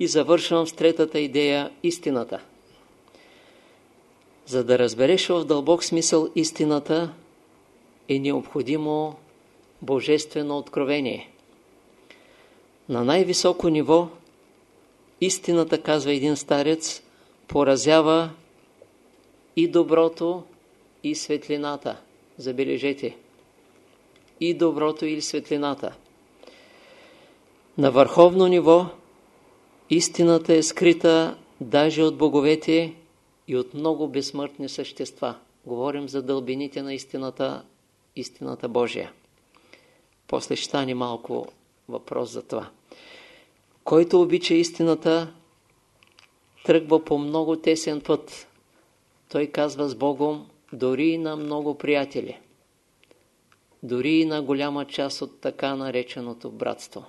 И завършвам с третата идея – истината. За да разбереш в дълбок смисъл истината, е необходимо божествено откровение. На най-високо ниво истината, казва един старец, поразява и доброто, и светлината. Забележете. И доброто, и светлината. На върховно ниво истината е скрита даже от боговете и от много безсмъртни същества. Говорим за дълбините на истината, истината Божия. После ще стане малко въпрос за това. Който обича истината, тръгва по много тесен път. Той казва с Богом, дори и на много приятели, дори и на голяма част от така нареченото братство.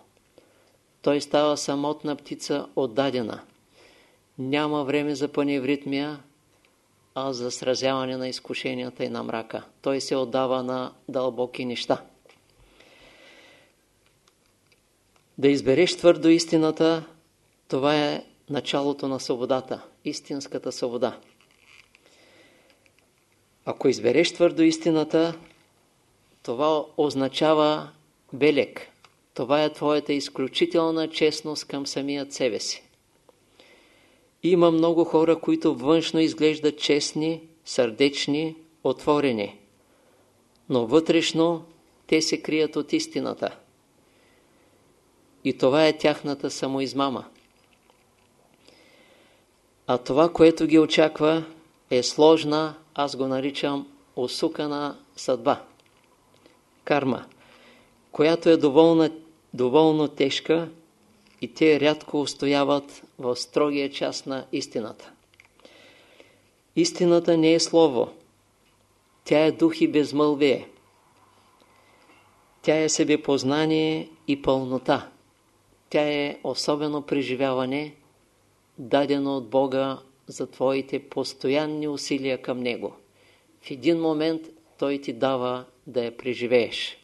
Той става самотна птица отдадена. Няма време за паневритмия, а за сразяване на изкушенията и на мрака. Той се отдава на дълбоки неща. Да избереш твърдо истината, това е началото на свободата, истинската свобода. Ако избереш твърдо истината, това означава белек. Това е твоята изключителна честност към самият себе си. Има много хора, които външно изглеждат честни, сърдечни, отворени, но вътрешно те се крият от истината. И това е тяхната самоизмама. А това, което ги очаква, е сложна, аз го наричам усукана съдба. Карма, която е доволно, доволно тежка и те рядко устояват в строгия част на истината. Истината не е слово. Тя е дух и безмълвие. Тя е себепознание и пълнота. Тя е особено преживяване, дадено от Бога за твоите постоянни усилия към Него. В един момент Той ти дава да я преживееш.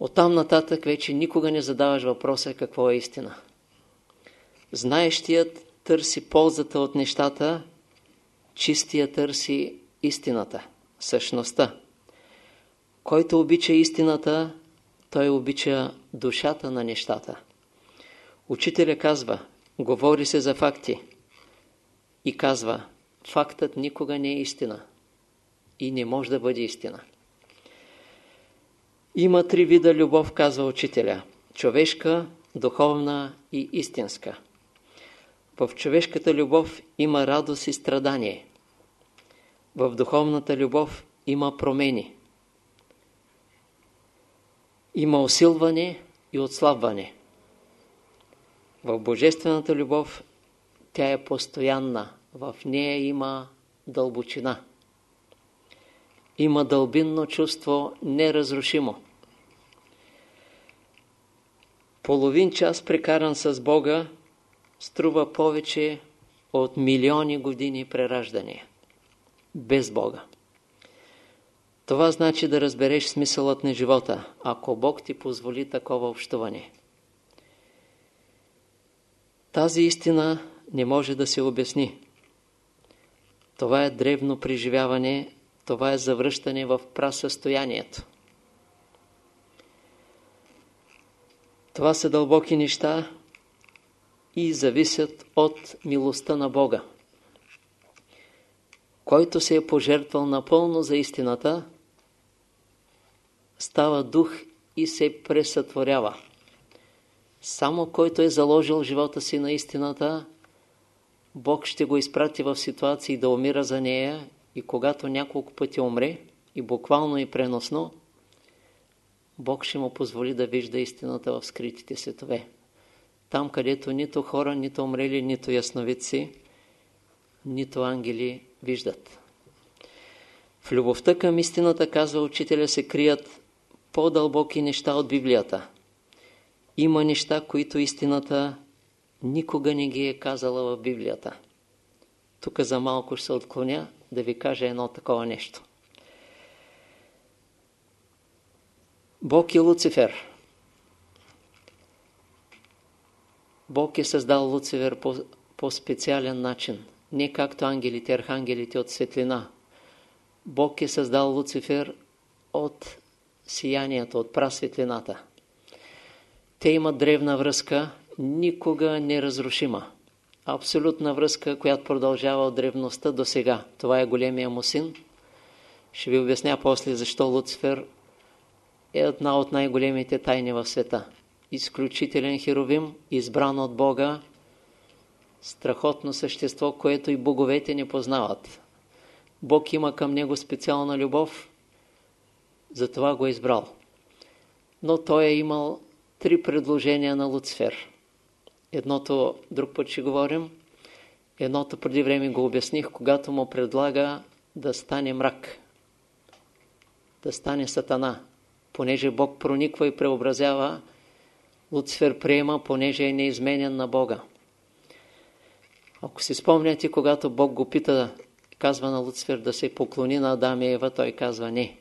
Оттам нататък вече никога не задаваш въпроса какво е истина. Знаещият търси ползата от нещата, чистия търси истината, същността. Който обича истината, той обича душата на нещата. Учителя казва, говори се за факти и казва, фактът никога не е истина и не може да бъде истина. Има три вида любов, казва учителя. Човешка, духовна и истинска. В човешката любов има радост и страдание. В духовната любов има промени. Има усилване и отслабване. В божествената любов тя е постоянна. В нея има дълбочина. Има дълбинно чувство неразрушимо. Половин час прекаран с Бога струва повече от милиони години прераждане. Без Бога. Това значи да разбереш смисълът на живота, ако Бог ти позволи такова общуване. Тази истина не може да се обясни. Това е древно преживяване, това е завръщане в прасъстоянието. Това са дълбоки неща и зависят от милостта на Бога. Който се е пожертвал напълно за истината, става дух и се пресътворява. Само който е заложил живота си на истината, Бог ще го изпрати в ситуации да умира за нея и когато няколко пъти умре, и буквално и преносно, Бог ще му позволи да вижда истината в скритите светове. Там, където нито хора, нито умрели, нито ясновици, нито ангели виждат. В любовта към истината, казва учителя, се крият по-дълбоки неща от Библията. Има неща, които истината никога не ги е казала в Библията. Тук за малко ще се отклоня да ви кажа едно такова нещо. Бог и Луцифер. Бог е създал Луцифер по, по специален начин. Не както ангелите, архангелите от светлина. Бог е създал Луцифер от сиянието, от прасветлината. Те имат древна връзка, никога неразрушима. Абсолютна връзка, която продължава от древността до сега. Това е големия му син. Ще ви обясня после защо Луцифер е една от най-големите тайни в света. Изключителен херовим, избран от Бога, страхотно същество, което и боговете не познават. Бог има към него специална любов, затова го е избрал. Но той е имал три предложения на Луцифер. Едното друг път ще говорим. Едното преди време го обясних, когато му предлага да стане мрак, да стане сатана. Понеже Бог прониква и преобразява, Луцифер приема, понеже е неизменен на Бога. Ако си спомняте, когато Бог го пита, казва на Луцифер да се поклони на Адам и Ева, той казва не.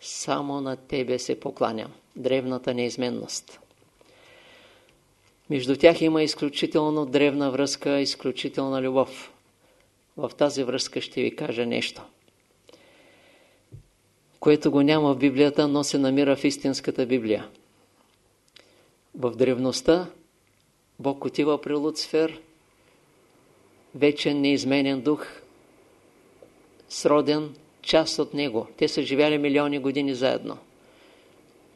Само на тебе се покланям. Древната неизменност. Между тях има изключително древна връзка, изключителна любов. В тази връзка ще ви кажа нещо, което го няма в Библията, но се намира в истинската Библия. В древността Бог отива при Луцифер, вечен неизменен дух, сроден, част от него. Те са живяли милиони години заедно.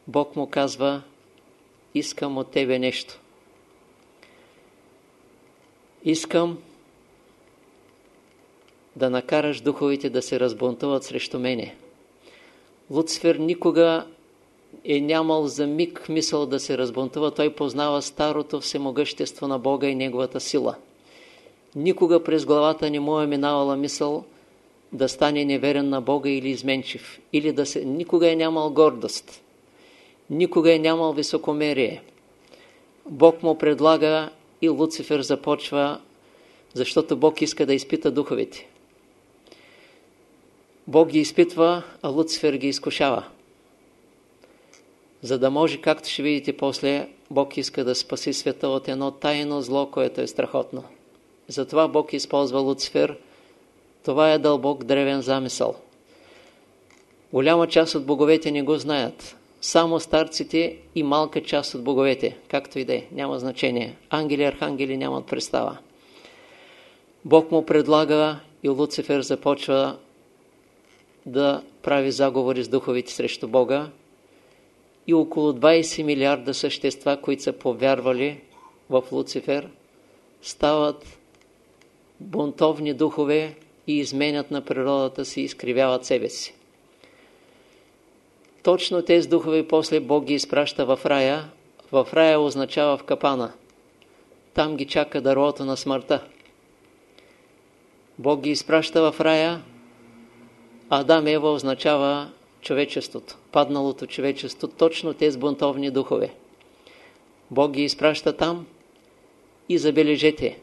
Бог му казва, искам от тебе нещо. Искам да накараш духовите да се разбунтуват срещу мене. Луцифер никога е нямал за миг мисъл да се разбунтува. Той познава старото всемогъщество на Бога и Неговата сила. Никога през главата не му е минавала мисъл да стане неверен на Бога или изменчив. Или да се... Никога е нямал гордост. Никога е нямал високомерие. Бог му предлага и Луцифер започва, защото Бог иска да изпита духовете. Бог ги изпитва, а Луцифер ги изкушава. За да може, както ще видите после, Бог иска да спаси света от едно тайно зло, което е страхотно. Затова Бог използва Луцифер. Това е дълбок древен замисъл. Голяма част от боговете не го знаят само старците и малка част от боговете, както и да е, няма значение. Ангели, архангели нямат представа. Бог му предлага и Луцифер започва да прави заговори с духовите срещу Бога и около 20 милиарда същества, които са повярвали в Луцифер, стават бунтовни духове и изменят на природата си, изкривяват себе си. Точно тези духове после Бог ги изпраща в рая. В рая означава в капана. Там ги чака дървото на смъртта. Бог ги изпраща в рая. Адам Ева означава човечеството, падналото човечество, точно тези бунтовни духове. Бог ги изпраща там и забележете,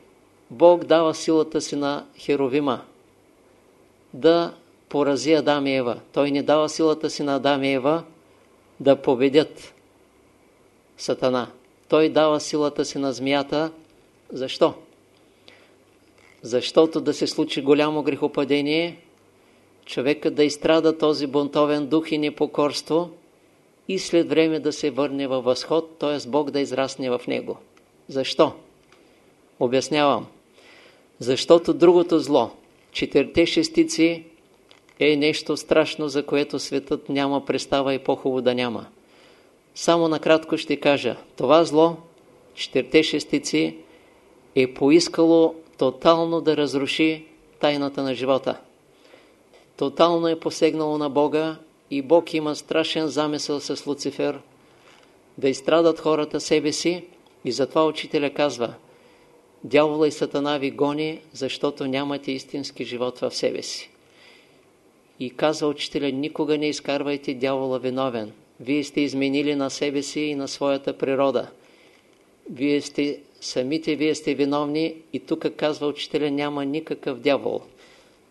Бог дава силата си на Херовима да порази Адам и Ева. Той не дава силата си на Адам и Ева да победят Сатана. Той дава силата си на змията. Защо? Защото да се случи голямо грехопадение, човекът да изстрада този бунтовен дух и непокорство и след време да се върне във възход, т.е. Бог да израсне в него. Защо? Обяснявам. Защото другото зло, четирите шестици е нещо страшно, за което светът няма представа и по-хубаво да няма. Само накратко ще кажа, това зло, четирте шестици, е поискало тотално да разруши тайната на живота. Тотално е посегнало на Бога и Бог има страшен замисъл с Луцифер да изстрадат хората себе си и затова учителя казва Дявола и Сатана ви гони, защото нямате истински живот в себе си. И казва учителя, никога не изкарвайте дявола виновен. Вие сте изменили на себе си и на своята природа. Вие сте, самите вие сте виновни и тук казва учителя, няма никакъв дявол.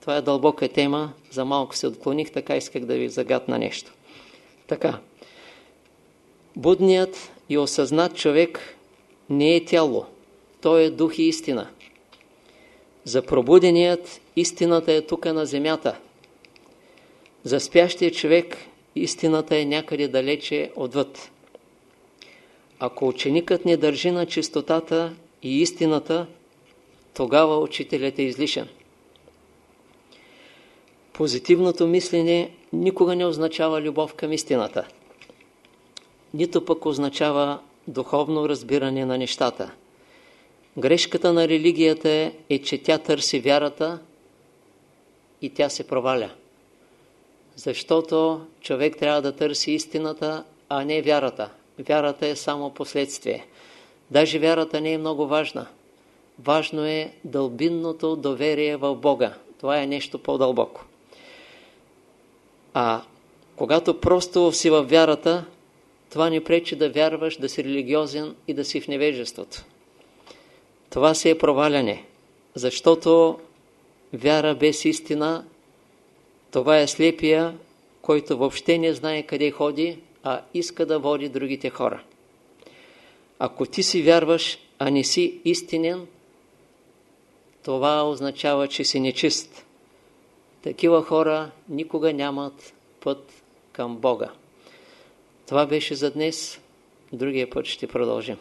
Това е дълбока тема, за малко се отклоних, така исках да ви загадна нещо. Така, будният и осъзнат човек не е тяло. той е дух и истина. За пробуденият истината е тук на земята. За спящия човек истината е някъде далече отвъд. Ако ученикът не държи на чистотата и истината, тогава учителят е излишен. Позитивното мислене никога не означава любов към истината. Нито пък означава духовно разбиране на нещата. Грешката на религията е, че тя търси вярата и тя се проваля. Защото човек трябва да търси истината, а не вярата. Вярата е само последствие. Даже вярата не е много важна. Важно е дълбинното доверие в Бога. Това е нещо по-дълбоко. А когато просто си във вярата, това не пречи да вярваш, да си религиозен и да си в невежеството. Това си е проваляне, защото вяра без истина, това е слепия, който въобще не знае къде ходи, а иска да води другите хора. Ако ти си вярваш, а не си истинен, това означава, че си нечист. Такива хора никога нямат път към Бога. Това беше за днес. Другия път ще продължим.